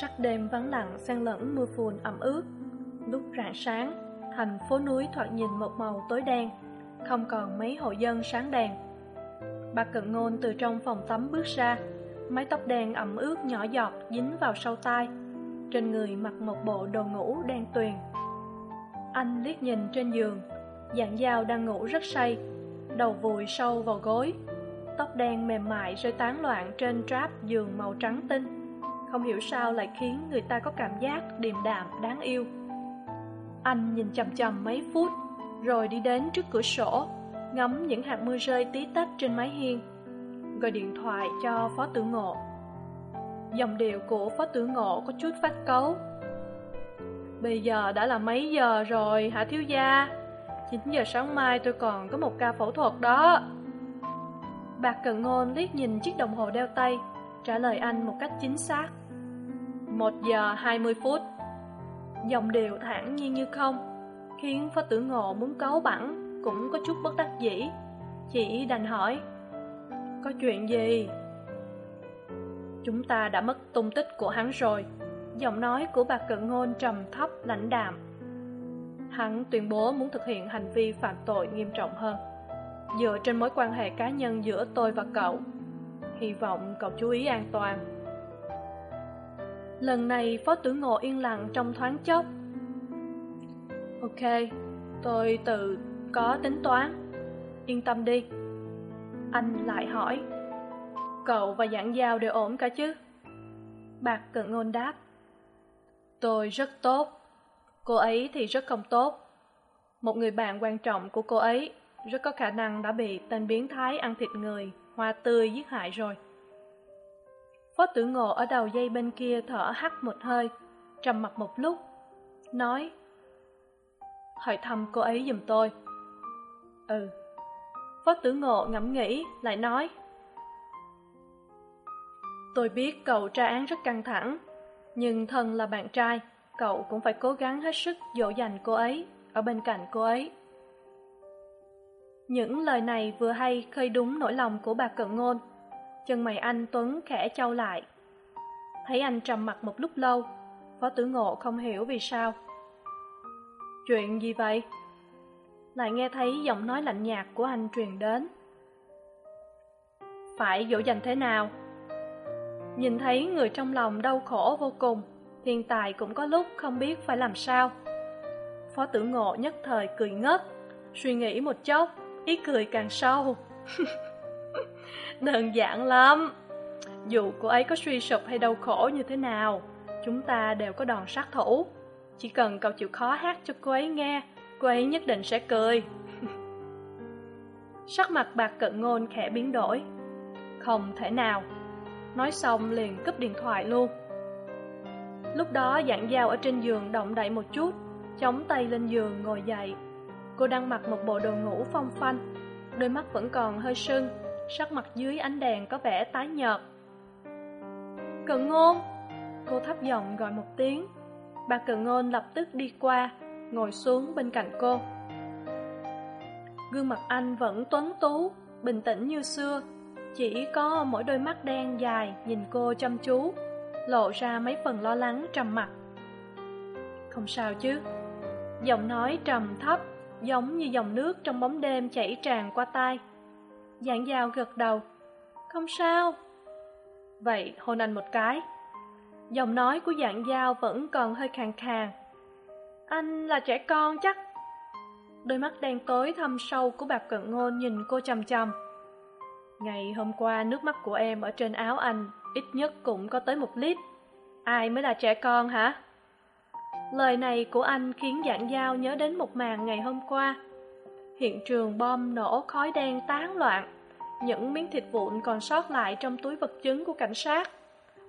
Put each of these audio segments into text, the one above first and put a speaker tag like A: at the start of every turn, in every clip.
A: Sắc đêm vắng lặng xen lẫn mưa phùn ẩm ướt. Lúc rạng sáng, thành phố núi thoạt nhìn một màu tối đen Không còn mấy hộ dân sáng đèn. Bà cận ngôn từ trong phòng tắm bước ra Mái tóc đen ẩm ướt nhỏ giọt dính vào sau tai. Trên người mặc một bộ đồ ngủ đen tuyền. Anh liếc nhìn trên giường Dạng dao đang ngủ rất say Đầu vùi sâu vào gối. Tóc đen mềm mại rơi tán loạn trên tráp giường màu trắng tinh không hiểu sao lại khiến người ta có cảm giác điềm đạm, đáng yêu. Anh nhìn chằm chằm mấy phút, rồi đi đến trước cửa sổ, ngắm những hạt mưa rơi tí tách trên mái hiên, gọi điện thoại cho phó tử ngộ. Dòng điệu của phó tử ngộ có chút phát cấu. Bây giờ đã là mấy giờ rồi hả thiếu gia? Chín giờ sáng mai tôi còn có một ca phẫu thuật đó. Bạc cận ngôn liếc nhìn chiếc đồng hồ đeo tay, trả lời anh một cách chính xác một giờ hai mươi phút. Dòng điệu thản nhiên như không, Khiến phó tử ngộ muốn cấu bẳng Cũng có chút bất đắc dĩ. Chỉ đành hỏi, Có chuyện gì? Chúng ta đã mất tung tích của hắn rồi. Giọng nói của bà cận ngôn trầm thấp, lãnh đạm. Hắn tuyên bố muốn thực hiện hành vi phạm tội nghiêm trọng hơn. Dựa trên mối quan hệ cá nhân giữa tôi và cậu, Hy vọng cậu chú ý an toàn lần này, phó tử ngộ yên lặng trong thoáng chốc. Ok, tôi tự có tính toán. Yên tâm đi. Anh lại hỏi. Cậu và giảng giao đều ổn cả chứ? Bạc cận ngôn đáp. Tôi rất tốt. Cô ấy thì rất không tốt. Một người bạn quan trọng của cô ấy rất có khả năng đã bị tên biến thái ăn thịt người, hoa tươi giết hại rồi. Phó tử ngộ ở đầu dây bên kia thở hắt một hơi, trầm mặt một lúc, nói Hỏi thăm cô ấy giùm tôi. Ừ. Phó tử ngộ ngẫm nghĩ, lại nói Tôi biết cậu tra án rất căng thẳng, nhưng thân là bạn trai, cậu cũng phải cố gắng hết sức dỗ dành cô ấy, ở bên cạnh cô ấy. Những lời này vừa hay khơi đúng nỗi lòng của bà Cận Ngôn chân mày anh tuấn khẽ trao lại. Thấy anh trầm mặt một lúc lâu, phó tử ngộ không hiểu vì sao. Chuyện gì vậy? Lại nghe thấy giọng nói lạnh nhạt của anh truyền đến. Phải dỗ dành thế nào? Nhìn thấy người trong lòng đau khổ vô cùng, thiên tài cũng có lúc không biết phải làm sao. Phó tử ngộ nhất thời cười ngất, suy nghĩ một chốc, ý cười càng sâu. đơn giản lắm. Dù cô ấy có suy sụp hay đau khổ như thế nào, chúng ta đều có đòn sát thủ. Chỉ cần cậu chịu khó hát cho cô ấy nghe, cô ấy nhất định sẽ cười. Sắc mặt bạc cận ngôn khẽ biến đổi. Không thể nào. Nói xong liền cúp điện thoại luôn. Lúc đó dạng dao ở trên giường động đậy một chút, chống tay lên giường ngồi dậy. Cô đang mặc một bộ đồ ngủ phong phanh, đôi mắt vẫn còn hơi sưng sắc mặt dưới ánh đèn có vẻ tái nhợt. Cận ngôn! Cô thấp giọng gọi một tiếng. Bà cận ngôn lập tức đi qua, ngồi xuống bên cạnh cô. Gương mặt anh vẫn tuấn tú, bình tĩnh như xưa. Chỉ có mỗi đôi mắt đen dài nhìn cô chăm chú, lộ ra mấy phần lo lắng trầm mặc. Không sao chứ. Giọng nói trầm thấp, giống như dòng nước trong bóng đêm chảy tràn qua tai. Dạng giao gật đầu. Không sao. Vậy hôn anh một cái. Giọng nói của dạng dao vẫn còn hơi khàn khàn. Anh là trẻ con chắc. Đôi mắt đen tối thâm sâu của bạc cận ngôn nhìn cô chầm chầm Ngày hôm qua nước mắt của em ở trên áo anh Ít nhất cũng có tới một lít. Ai mới là trẻ con hả? Lời này của anh khiến dạng dao nhớ đến một màn ngày hôm qua hiện trường bom nổ, khói đen tán loạn. Những miếng thịt vụn còn sót lại trong túi vật chứng của cảnh sát.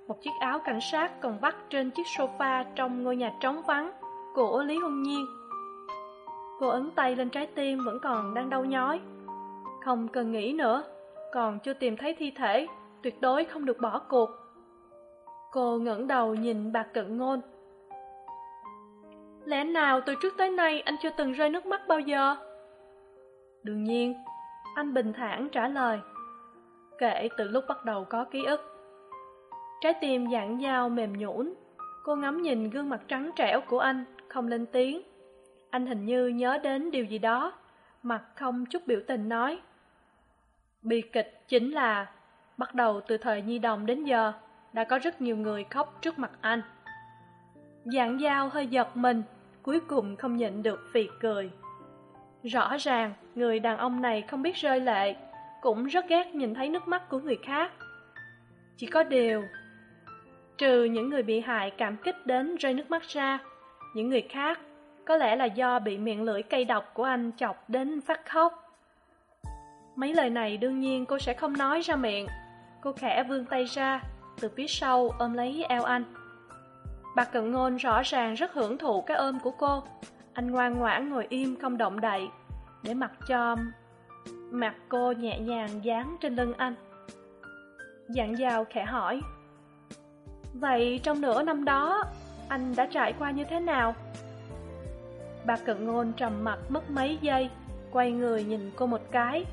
A: Một chiếc áo cảnh sát còn vắt trên chiếc sofa trong ngôi nhà trống vắng của lý hung nhiên. Cô ấn tay lên trái tim vẫn còn đang đau nhói. Không cần nghĩ nữa, còn chưa tìm thấy thi thể, tuyệt đối không được bỏ cuộc. Cô ngẩng đầu nhìn bà cận ngôn. Lẽ nào từ trước tới nay anh chưa từng rơi nước mắt bao giờ? Đương nhiên, anh bình thản trả lời, kể từ lúc bắt đầu có ký ức. Trái tim dặn dao mềm nhũn, cô ngắm nhìn gương mặt trắng trẻo của anh không lên tiếng. Anh hình như nhớ đến điều gì đó, mặt không chút biểu tình nói, bi kịch chính là, bắt đầu từ thời nhi đồng đến giờ, đã có rất nhiều người khóc trước mặt anh. Dạng dao hơi giật mình, cuối cùng không nhịn được phì cười rõ ràng, người đàn ông này không biết rơi lệ, cũng rất ghét nhìn thấy nước mắt của người khác. Chỉ có điều, trừ những người bị hại cảm kích đến rơi nước mắt ra, những người khác có lẽ là do bị miệng lưỡi cay độc của anh chọc đến phát khóc. Mấy lời này đương nhiên cô sẽ không nói ra miệng. Cô khẽ vươn tay ra, từ phía sau ôm lấy eo anh. Bà cận ngôn rõ ràng rất hưởng thụ cái ôm của cô anh ngoan ngoãn ngồi im không động đậy, để mặc cho mặt cô nhẹ nhàng dán trên lưng anh. Dặn dào khẽ hỏi, vậy trong nửa năm đó, anh đã trải qua như thế nào? Bà cận ngôn trầm mặt mất mấy giây, quay người nhìn cô một cái.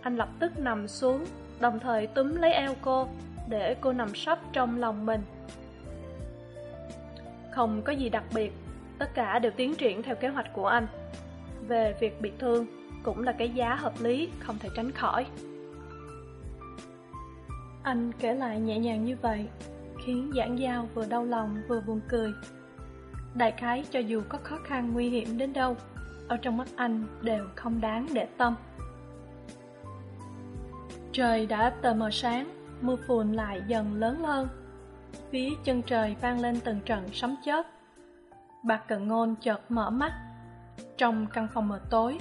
A: Anh lập tức nằm xuống, đồng thời túm lấy eo cô, để cô nằm sấp trong lòng mình. Không có gì đặc biệt tất cả đều tiến triển theo kế hoạch của anh. Về việc bị thương cũng là cái giá hợp lý, không thể tránh khỏi. Anh kể lại nhẹ nhàng như vậy, khiến giảng giao vừa đau lòng vừa buồn cười. Đại khái cho dù có khó khăn nguy hiểm đến đâu, ở trong mắt anh đều không đáng để tâm. Trời đã tờ mờ sáng, mưa phùn lại dần lớn hơn. Phía chân trời vang lên từng trận sấm chớp bà Cần ngôn chợt mở mắt. Trong căn phòng mờ tối,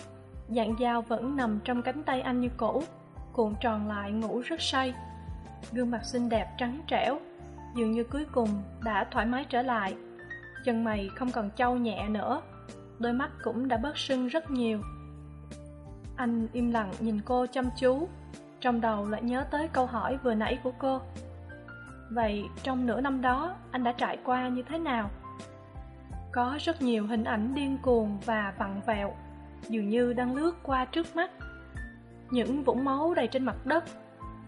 A: dạng dao vẫn nằm trong cánh tay anh như cũ, cuộn tròn lại ngủ rất say. Gương mặt xinh đẹp trắng trẻo, dường như cuối cùng đã thoải mái trở lại. Chân mày không còn trâu nhẹ nữa, đôi mắt cũng đã bớt sưng rất nhiều. Anh im lặng nhìn cô chăm chú, trong đầu lại nhớ tới câu hỏi vừa nãy của cô. Vậy trong nửa năm đó, anh đã trải qua như thế nào? Có rất nhiều hình ảnh điên cuồng và vặn vẹo, dường như đang lướt qua trước mắt. Những vũng máu đầy trên mặt đất,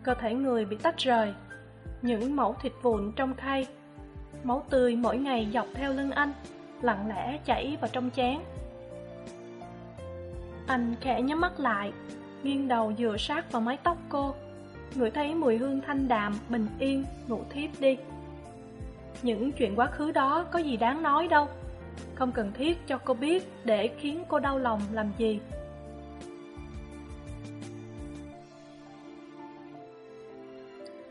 A: cơ thể người bị tách rời, những mẫu thịt vụn trong khay, máu tươi mỗi ngày dọc theo lưng anh, lặng lẽ chảy vào trong chén. Anh khẽ nhắm mắt lại, nghiêng đầu dựa sát vào mái tóc cô, ngửi thấy mùi hương thanh đạm, bình yên, ngủ thiếp đi. Những chuyện quá khứ đó có gì đáng nói đâu không cần thiết cho cô biết để khiến cô đau lòng làm gì.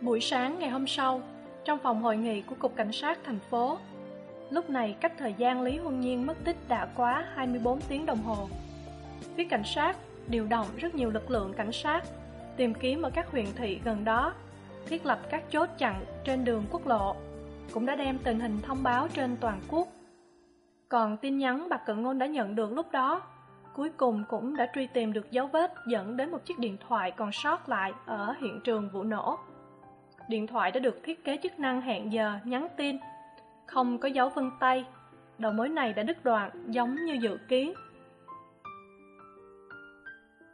A: Buổi sáng ngày hôm sau, trong phòng hội nghị của cục cảnh sát thành phố, lúc này cách thời gian lý huân nhiên mất tích đã quá hai mươi bốn tiếng đồng hồ. Phía cảnh sát điều động rất nhiều lực lượng cảnh sát tìm kiếm ở các huyện thị gần đó, thiết lập các chốt chặn trên đường quốc lộ, cũng đã đem tình hình thông báo trên toàn quốc còn tin nhắn bà cận ngôn đã nhận được lúc đó, cuối cùng cũng đã truy tìm được dấu vết dẫn đến một chiếc điện thoại còn sót lại ở hiện trường vụ nổ. Điện thoại đã được thiết kế chức năng hẹn giờ nhắn tin, không có dấu vân tay. Đầu mối này đã đứt đoạn, giống như dự kiến.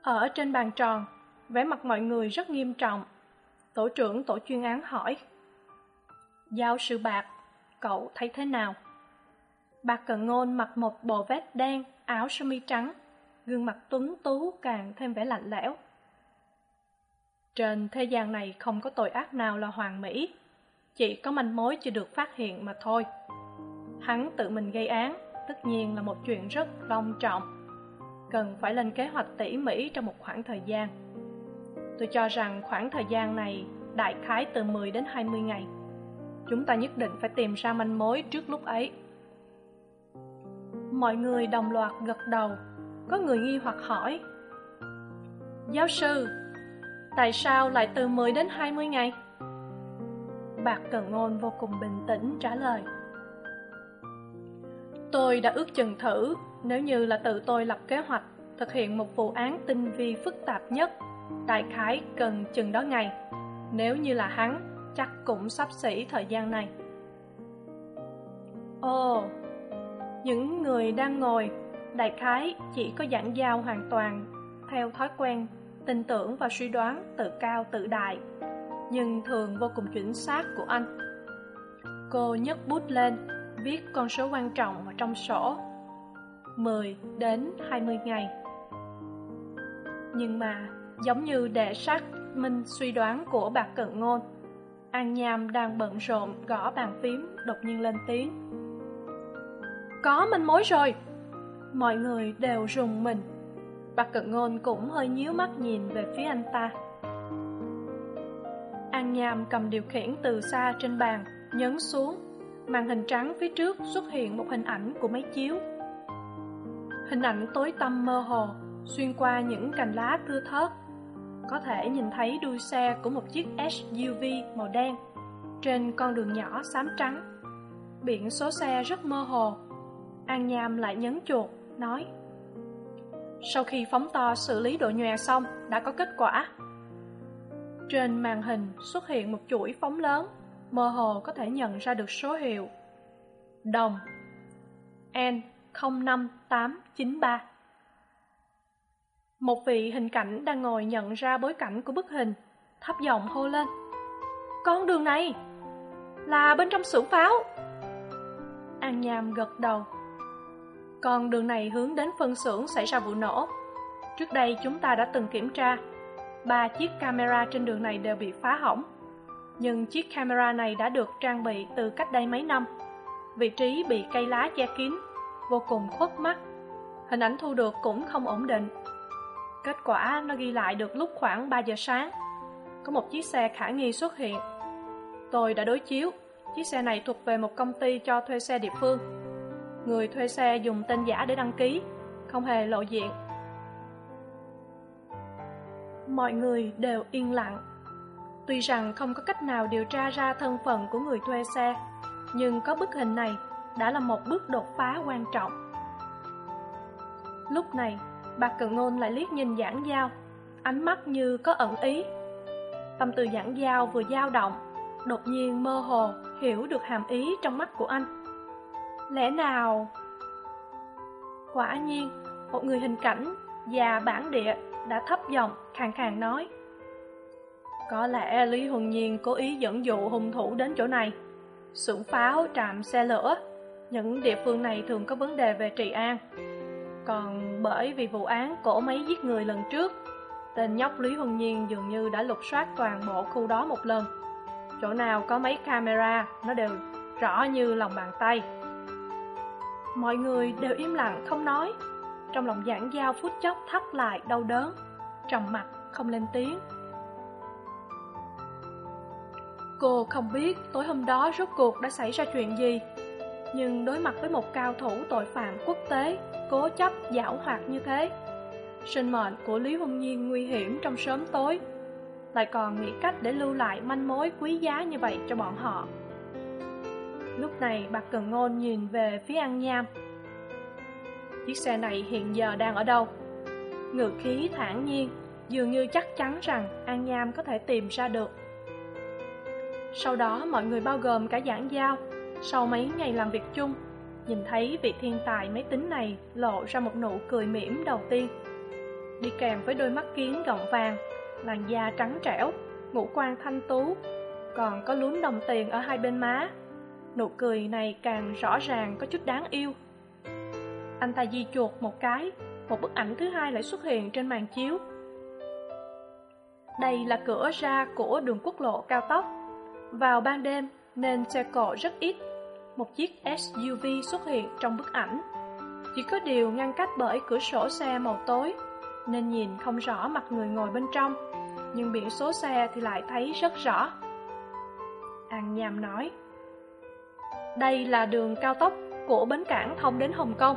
A: Ở trên bàn tròn, vẻ mặt mọi người rất nghiêm trọng. Tổ trưởng tổ chuyên án hỏi, giao sư bạc, cậu thấy thế nào? Bà cận ngôn mặc một bộ vest đen, áo sơ mi trắng, gương mặt tuấn tú càng thêm vẻ lạnh lẽo. Trên thế gian này không có tội ác nào là hoàn mỹ, chỉ có manh mối chưa được phát hiện mà thôi. Hắn tự mình gây án, tất nhiên là một chuyện rất long trọng, cần phải lên kế hoạch tỉ mỉ trong một khoảng thời gian. Tôi cho rằng khoảng thời gian này đại khái từ mười đến hai mươi ngày. Chúng ta nhất định phải tìm ra manh mối trước lúc ấy mọi người đồng loạt gật đầu. Có người nghi hoặc hỏi, giáo sư, tại sao lại từ mười đến hai mươi ngày? Bạc Cần Ngôn vô cùng bình tĩnh trả lời, Tôi đã ước chừng thử, Nếu như là tự tôi lập kế hoạch Thực hiện một vụ án tinh vi phức tạp nhất, Đại khái cần chừng đó ngày. Nếu như là hắn, Chắc cũng sắp xỉ thời gian này. Ồ những người đang ngồi, Đại khái chỉ có giảng giao hoàn toàn, Theo thói quen, Tin tưởng và suy đoán tự cao tự đại. Nhưng thường vô cùng chuẩn xác của anh. Cô nhấc bút lên, Viết con số quan trọng vào trong sổ. 10 đến 20 ngày. Nhưng mà, giống như để xác minh suy đoán của bạc cận ngôn, An Nham đang bận rộn gõ bàn phím đột nhiên lên tiếng. Có manh mối rồi. Mọi người đều rùng mình. Bạc cận ngôn cũng hơi nhíu mắt nhìn về phía anh ta. An Nham cầm điều khiển từ xa trên bàn, Nhấn xuống. Màn hình trắng phía trước xuất hiện một hình ảnh của máy chiếu. Hình ảnh tối tăm mơ hồ, Xuyên qua những cành lá thưa thớt. Có thể nhìn thấy đuôi xe của một chiếc SUV màu đen Trên con đường nhỏ xám trắng. Biển số xe rất mơ hồ An Nham lại nhấn chuột, nói Sau khi phóng to xử lý độ nhòe xong, đã có kết quả. Trên màn hình xuất hiện một chuỗi phóng lớn mơ hồ có thể nhận ra được số hiệu. Đồng n năm tám chín ba. Một vị hình cảnh đang ngồi nhận ra bối cảnh của bức hình thấp giọng hô lên con đường này là bên trong xưởng pháo. An nham gật đầu còn đường này hướng đến phân xưởng xảy ra vụ nổ. Trước đây chúng ta đã từng kiểm tra, ba chiếc camera trên đường này đều bị phá hỏng. Nhưng chiếc camera này đã được trang bị từ cách đây mấy năm. Vị trí bị cây lá che kín, vô cùng khuất mắt. Hình ảnh thu được cũng không ổn định. Kết quả nó ghi lại được lúc khoảng ba giờ sáng. Có một chiếc xe khả nghi xuất hiện. Tôi đã đối chiếu, chiếc xe này thuộc về một công ty cho thuê xe địa phương người thuê xe dùng tên giả để đăng ký không hề lộ diện mọi người đều yên lặng Tuy rằng không có cách nào điều tra ra thân phận của người thuê xe, nhưng có bức hình này đã là một bước đột phá quan trọng. Lúc này, bà cận ngôn lại liếc nhìn giảng giao, ánh mắt như có ẩn ý. Tâm từ giảng giao vừa dao động, đột nhiên mơ hồ hiểu được hàm ý trong mắt của anh. Lẽ nào... Quả nhiên, một người hình cảnh già bản địa đã thấp giọng khàn khàn nói có lẽ Lý Huân Nhiên cố ý dẫn dụ hung thủ đến chỗ này Xưởng pháo, trạm xe lửa. Những địa phương này thường có vấn đề về trị an. Còn bởi vì vụ án cổ máy giết người lần trước Tên nhóc Lý Huân Nhiên dường như đã lục soát toàn bộ khu đó một lần. Chỗ nào có mấy camera Nó đều rõ như lòng bàn tay. Mọi người đều im lặng, không nói. Trong lòng giảng giao, phút chốc thắt lại, đau đớn. Trầm mặt không lên tiếng. Cô không biết tối hôm đó rốt cuộc đã xảy ra chuyện gì, Nhưng đối mặt với một cao thủ tội phạm quốc tế, Cố chấp, giảo hoạt như thế, Sinh mệnh của Lý Huân Nhiên nguy hiểm trong sớm tối. Lại còn nghĩ cách để lưu lại manh mối quý giá như vậy cho bọn họ. Lúc này bạc Cần Ngôn nhìn về phía An Nham. Chiếc xe này hiện giờ đang ở đâu? ngược khí thản nhiên, Dường như chắc chắn rằng An Nham có thể tìm ra được. Sau đó mọi người bao gồm cả giảng giao. Sau mấy ngày làm việc chung, Nhìn thấy vị thiên tài máy tính này lộ ra một nụ cười mỉm đầu tiên. Đi kèm với đôi mắt kiến gọng vàng, Làn da trắng trẻo, Ngũ quan thanh tú, Còn có lúm đồng tiền ở hai bên má. Nụ cười này càng rõ ràng, có chút đáng yêu. Anh ta di chuột một cái, Một bức ảnh thứ hai lại xuất hiện trên màn chiếu. Đây là cửa ra của đường quốc lộ cao tốc. Vào ban đêm, nên xe cộ rất ít. Một chiếc SUV xuất hiện trong bức ảnh. Chỉ có điều ngăn cách bởi cửa sổ xe màu tối, Nên nhìn không rõ mặt người ngồi bên trong. Nhưng biển số xe thì lại thấy rất rõ. An Nham nói đây là đường cao tốc của bến cảng thông đến Hồng Kông.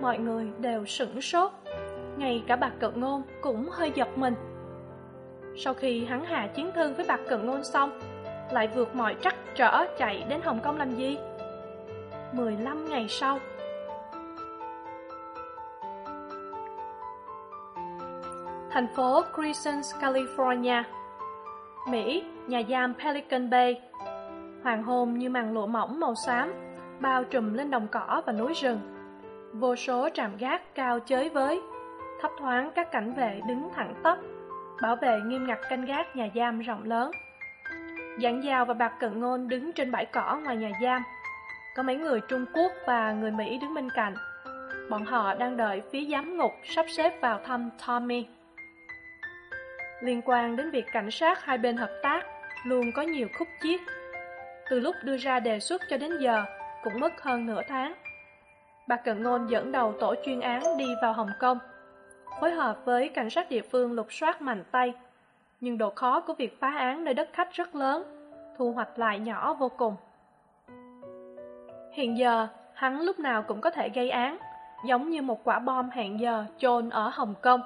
A: Mọi người đều sửng sốt Ngay cả bạc cận ngôn cũng hơi giật mình. Sau khi hắn hạ chiến thư với bạc cận ngôn xong lại vượt mọi trắc trở chạy đến Hồng Kông làm gì? 15 ngày sau. Thành phố Crescent, California Mỹ, nhà giam Pelican Bay Hoàng hôn như màn lụa mỏng màu xám, Bao trùm lên đồng cỏ và núi rừng. Vô số trạm gác cao chới với, Thấp thoáng các cảnh vệ đứng thẳng tắp, Bảo vệ nghiêm ngặt canh gác nhà giam rộng lớn. Giảng Giao và Bạc Cận Ngôn đứng trên bãi cỏ ngoài nhà giam. Có mấy người Trung Quốc và người Mỹ đứng bên cạnh. Bọn họ đang đợi phía giám ngục sắp xếp vào thăm Tommy. Liên quan đến việc cảnh sát hai bên hợp tác, Luôn có nhiều khúc chiết. Từ lúc đưa ra đề xuất cho đến giờ Cũng mất hơn nửa tháng bà Cận Ngôn dẫn đầu tổ chuyên án đi vào Hồng Kông Phối hợp với cảnh sát địa phương lục soát mạnh tay nhưng độ khó của việc phá án nơi đất khách rất lớn, thu hoạch lại nhỏ vô cùng. Hiện giờ, hắn lúc nào cũng có thể gây án, giống như một quả bom hẹn giờ chôn ở Hồng Kông.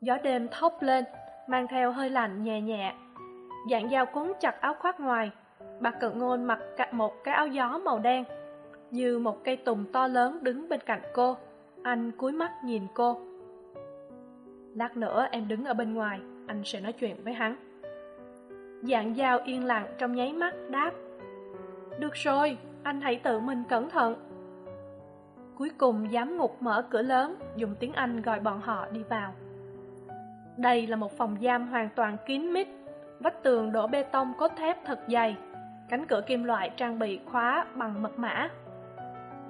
A: Gió đêm thốc lên, mang theo hơi lạnh nhẹ nhẹ. Dạng dao cuốn chặt áo khoác ngoài, bà cận ngôn mặc một cái áo gió màu đen, như một cây tùng to lớn đứng bên cạnh cô. Anh cúi mắt nhìn cô. Lát nữa em đứng ở bên ngoài, anh sẽ nói chuyện với hắn. Dạng dao yên lặng trong nháy mắt đáp. Được rồi, anh hãy tự mình cẩn thận. Cuối cùng giám ngục mở cửa lớn, dùng tiếng Anh gọi bọn họ đi vào. Đây là một phòng giam hoàn toàn kín mít, vách tường đổ bê tông cốt thép thật dày, cánh cửa kim loại trang bị khóa bằng mật mã.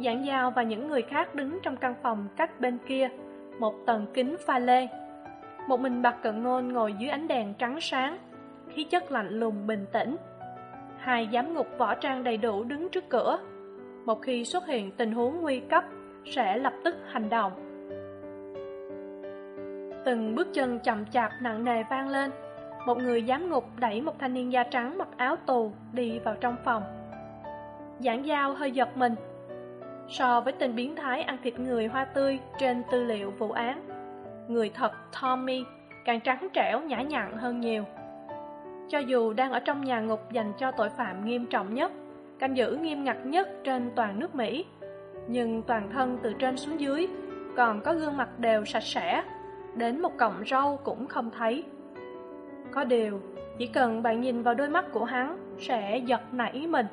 A: Giảng giao và những người khác đứng trong căn phòng cách bên kia, một tầng kính pha lê. Một mình bạc cận ngôn ngồi dưới ánh đèn trắng sáng, khí chất lạnh lùng bình tĩnh. Hai giám ngục võ trang đầy đủ đứng trước cửa. Một khi xuất hiện tình huống nguy cấp, sẽ lập tức hành động. Từng bước chân chậm chạp nặng nề vang lên. Một người giám ngục đẩy một thanh niên da trắng mặc áo tù đi vào trong phòng. Giảng giao hơi giật mình. So với tên biến thái ăn thịt người hoa tươi trên tư liệu vụ án, người thật Tommy càng trắng trẻo nhã nhặn hơn nhiều. Cho dù đang ở trong nhà ngục dành cho tội phạm nghiêm trọng nhất, canh giữ nghiêm ngặt nhất trên toàn nước Mỹ, nhưng toàn thân từ trên xuống dưới còn có gương mặt đều sạch sẽ, đến một cọng râu cũng không thấy. Có điều, chỉ cần bạn nhìn vào đôi mắt của hắn sẽ giật nảy mình.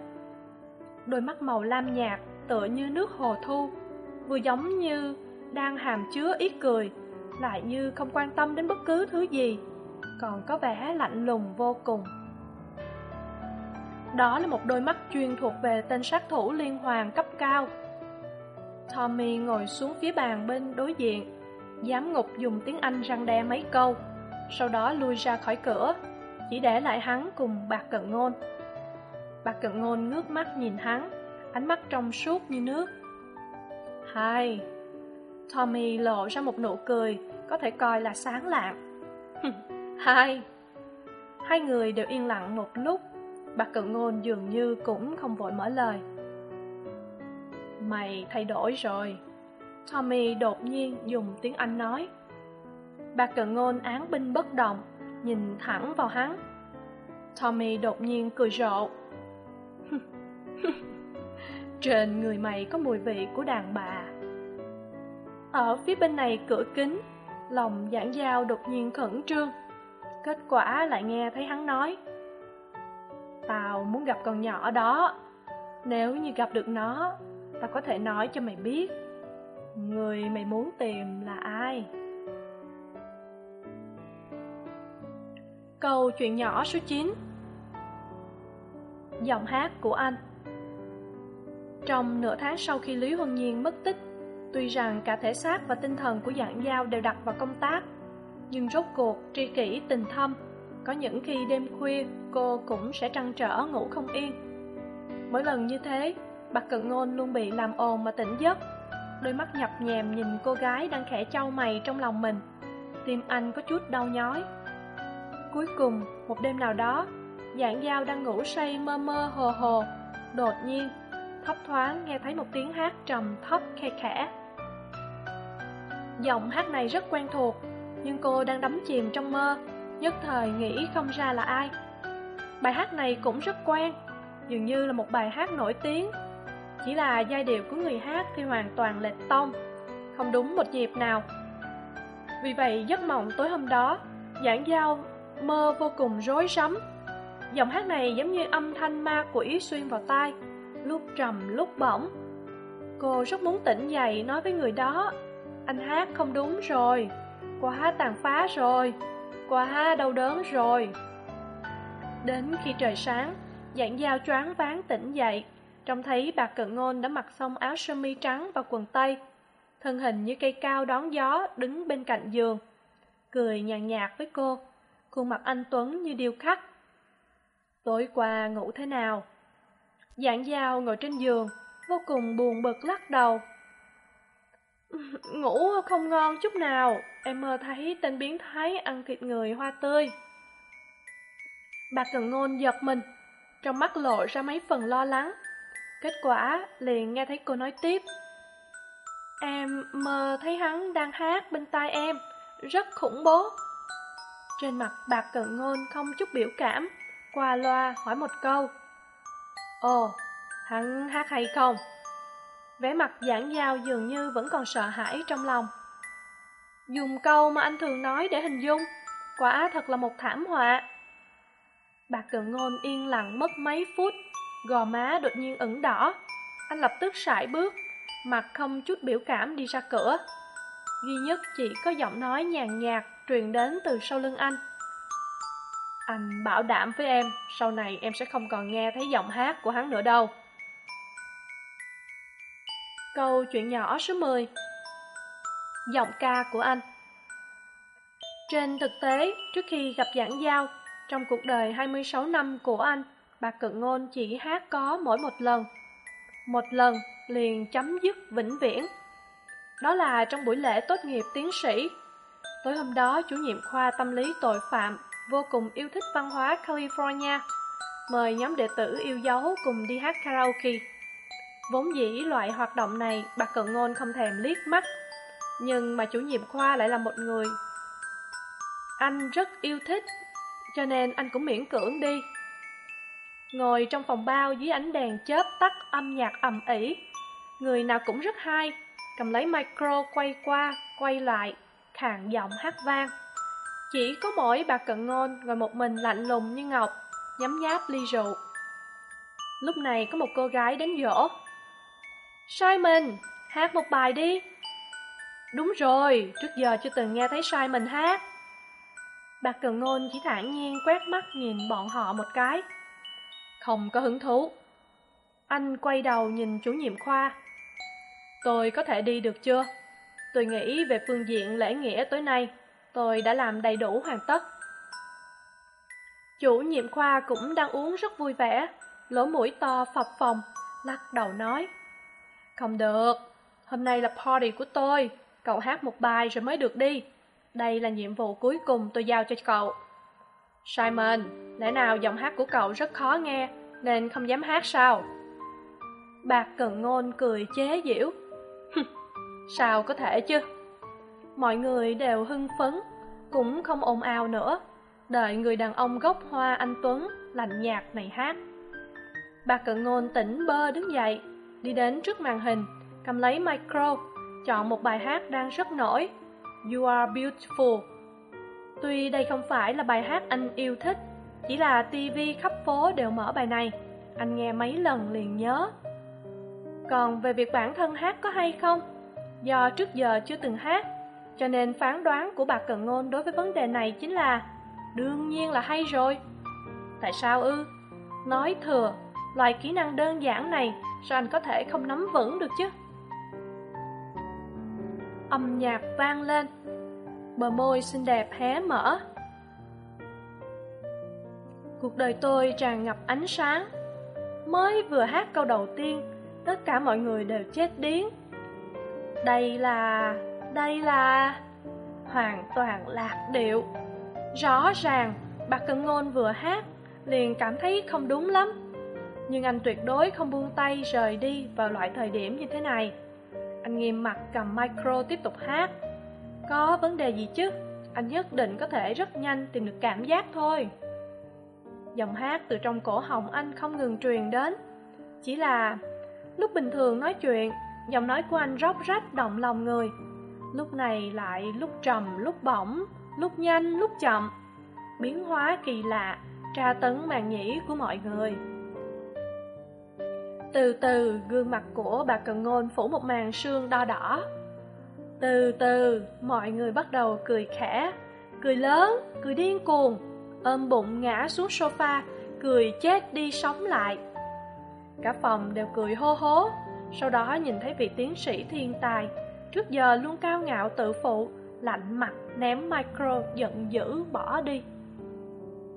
A: Đôi mắt màu lam nhạt tựa như nước hồ thu, vừa giống như đang hàm chứa ít cười, lại như không quan tâm đến bất cứ thứ gì, còn có vẻ lạnh lùng vô cùng. Đó là một đôi mắt chuyên thuộc về tên sát thủ liên hoàn cấp cao. Tommy ngồi xuống phía bàn bên đối diện, giám ngục dùng tiếng Anh răng đe mấy câu, sau đó lui ra khỏi cửa, chỉ để lại hắn cùng bạc cận ngôn. Bạc cận ngôn ngước mắt nhìn hắn, ánh mắt trong suốt như nước. Hai, Tommy lộ ra một nụ cười, có thể coi là sáng lạng. Hai, hai người đều yên lặng một lúc, bạc cận ngôn dường như cũng không vội mở lời. Mày thay đổi rồi. Tommy đột nhiên dùng tiếng Anh nói. Bạc cận ngôn án binh bất động, nhìn thẳng vào hắn. Tommy đột nhiên cười rộ. Trên người mày có mùi vị của đàn bà. Ở phía bên này cửa kính, lòng giảng giao đột nhiên khẩn trương. Kết quả lại nghe thấy hắn nói. Tao muốn gặp con nhỏ đó. Nếu như gặp được nó, tao có thể nói cho mày biết. Người mày muốn tìm là ai? Câu chuyện nhỏ số 9 Giọng hát của anh. Trong nửa tháng sau khi Lý Huân Nhiên mất tích Tuy rằng cả thể xác và tinh thần của dạng giao đều đặt vào công tác Nhưng rốt cuộc, tri kỷ tình thâm Có những khi đêm khuya cô cũng sẽ trăn trở ngủ không yên. Mỗi lần như thế, bà cận ngôn luôn bị làm ồn mà tỉnh giấc. Đôi mắt nhập nhèm nhìn cô gái đang khẽ trao mày trong lòng mình. Tim anh có chút đau nhói. Cuối cùng, một đêm nào đó Dạng dao đang ngủ say mơ mơ hồ hồ Đột nhiên, thấp thoáng nghe thấy một tiếng hát trầm thấp khe khẽ. Giọng hát này rất quen thuộc Nhưng cô đang đắm chìm trong mơ Nhất thời nghĩ không ra là ai. Bài hát này cũng rất quen Dường như là một bài hát nổi tiếng. Chỉ là giai điệu của người hát thì hoàn toàn lệch tông Không đúng một nhịp nào. Vì vậy giấc mộng tối hôm đó Giảng giao mơ vô cùng rối rắm. Giọng hát này giống như âm thanh ma quỷ xuyên vào tai, Lúc trầm, lúc bổng. Cô rất muốn tỉnh dậy nói với người đó, Anh hát không đúng rồi, Quá tàn phá rồi, Quá đau đớn rồi. Đến khi trời sáng dạng dao choáng váng tỉnh dậy, Trông thấy bà cận ngôn đã mặc xong áo sơ mi trắng và quần tây, Thân hình như cây cao đón gió đứng bên cạnh giường, Cười nhàn nhạt với cô. Khuôn mặt anh Tuấn như điêu khắc. Tối qua ngủ thế nào? Giảng giao ngồi trên giường, Vô cùng buồn bực lắc đầu. Ngủ không ngon chút nào, Em mơ thấy tên biến thái ăn thịt người hoa tươi. Bà Cần Ngôn giật mình, Trong mắt lộ ra mấy phần lo lắng. Kết quả liền nghe thấy cô nói tiếp. Em mơ thấy hắn đang hát bên tai em, Rất khủng bố. Trên mặt bà cận Ngôn không chút biểu cảm Qua loa hỏi một câu. Ồ, hắn hát hay không? Vẻ mặt giảng giao dường như vẫn còn sợ hãi trong lòng. Dùng câu mà anh thường nói để hình dung Quả thật là một thảm họa. Bà cận ngôn yên lặng mất mấy phút Gò má đột nhiên ửng đỏ. Anh lập tức sải bước Mặt không chút biểu cảm đi ra cửa. Duy nhất chỉ có giọng nói nhàn nhạt Truyền đến từ sau lưng anh Anh bảo đảm với em Sau này em sẽ không còn nghe thấy giọng hát của hắn nữa đâu Câu chuyện nhỏ số 10 Giọng ca của anh Trên thực tế, trước khi gặp giảng giao, trong cuộc đời 26 năm của anh, bà Cận Ngôn chỉ hát có mỗi một lần. Một lần liền chấm dứt vĩnh viễn. Đó là trong buổi lễ tốt nghiệp tiến sĩ. Tối hôm đó, chủ nhiệm khoa tâm lý tội phạm vô cùng yêu thích văn hóa California, mời nhóm đệ tử yêu dấu cùng đi hát karaoke. Vốn dĩ loại hoạt động này bà Cận Ngôn không thèm liếc mắt, nhưng mà chủ nhiệm khoa lại là một người anh rất yêu thích, cho nên anh cũng miễn cưỡng đi. Ngồi trong phòng bao dưới ánh đèn chớp tắt âm nhạc ầm ĩ, người nào cũng rất hay, cầm lấy micro quay qua, quay lại, khàn giọng hát vang. Chỉ có mỗi bà cận ngôn ngồi một mình lạnh lùng như ngọc, nhấm nháp ly rượu. Lúc này có một cô gái đến dỗ. Simon, hát một bài đi. Đúng rồi, trước giờ chưa từng nghe thấy Simon hát. bà cận Ngôn chỉ thản nhiên quét mắt nhìn bọn họ một cái. Không có hứng thú. Anh quay đầu nhìn chủ nhiệm khoa. Tôi có thể đi được chưa? Tôi nghĩ về phương diện lễ nghĩa tối nay, tôi đã làm đầy đủ hoàn tất. Chủ nhiệm khoa cũng đang uống rất vui vẻ, lỗ mũi to phập phồng, lắc đầu nói. Không được, hôm nay là party của tôi, cậu hát một bài rồi mới được đi. Đây là nhiệm vụ cuối cùng tôi giao cho cậu. Simon, lẽ nào giọng hát của cậu rất khó nghe, nên không dám hát sao? Bạc Cần Ngôn cười chế giễu sao có thể chứ? Mọi người đều hưng phấn, cũng không ồn ào nữa. Đợi người đàn ông gốc hoa anh Tuấn lạnh nhạt này hát. Bà Cận Ngôn tỉnh bơ đứng dậy, đi đến trước màn hình, cầm lấy micro, chọn một bài hát đang rất nổi, You are beautiful. Tuy đây không phải là bài hát anh yêu thích, chỉ là TV khắp phố đều mở bài này, anh nghe mấy lần liền nhớ. Còn về việc bản thân hát có hay không, do trước giờ chưa từng hát, cho nên phán đoán của bà Cần Ngôn đối với vấn đề này chính là đương nhiên là hay rồi. Tại sao ư? Nói thừa, loại kỹ năng đơn giản này sao anh có thể không nắm vững được chứ? âm nhạc vang lên bờ môi xinh đẹp hé mở cuộc đời tôi tràn ngập ánh sáng mới vừa hát câu đầu tiên tất cả mọi người đều chết điếng đây là đây là hoàn toàn lạc điệu. Rõ ràng, bà cận ngôn vừa hát, liền cảm thấy không đúng lắm. Nhưng anh tuyệt đối không buông tay rời đi vào loại thời điểm như thế này. Anh nghiêm mặt cầm micro tiếp tục hát. Có vấn đề gì chứ? Anh nhất định có thể rất nhanh tìm được cảm giác thôi. Giọng hát từ trong cổ họng anh không ngừng truyền đến. Chỉ là Lúc bình thường nói chuyện Giọng nói của anh róc rách động lòng người. Lúc này lại lúc trầm lúc bỏng Lúc nhanh lúc chậm. Biến hóa kỳ lạ Tra tấn màn nhĩ của mọi người. Từ từ gương mặt của bà Cần Ngôn phủ một màn sương đo đỏ. Từ từ mọi người bắt đầu cười khẽ Cười lớn, cười điên cuồng Ôm bụng ngã xuống sofa Cười chết đi sống lại. Cả phòng đều cười hô hố. Sau đó nhìn thấy vị tiến sĩ thiên tài Trước giờ luôn cao ngạo tự phụ Lạnh mặt ném micro giận dữ bỏ đi.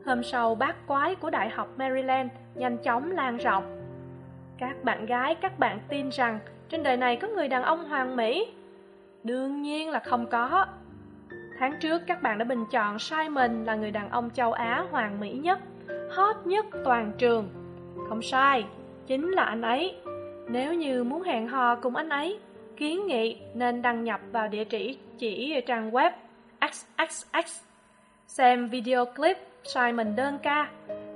A: Hôm sau bác quái của Đại học Maryland nhanh chóng lan rộng. Các bạn gái các bạn tin rằng Trên đời này có người đàn ông hoàn mỹ? Đương nhiên là không có. Tháng trước các bạn đã bình chọn Simon là người đàn ông châu Á hoàn mỹ nhất Hot nhất toàn trường. Không sai, chính là anh ấy. Nếu như muốn hẹn hò cùng anh ấy, Kiến nghị nên đăng nhập vào địa chỉ chỉ trang web XXX Xem video clip Simon đơn ca,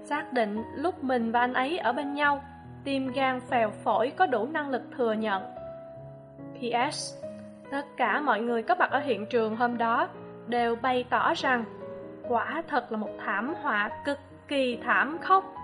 A: Xác định lúc mình và anh ấy ở bên nhau, Tim gan phèo phổi có đủ năng lực thừa nhận. P.S. Tất cả mọi người có mặt ở hiện trường hôm đó Đều bày tỏ rằng Quả thật là một thảm họa cực kỳ thảm khốc.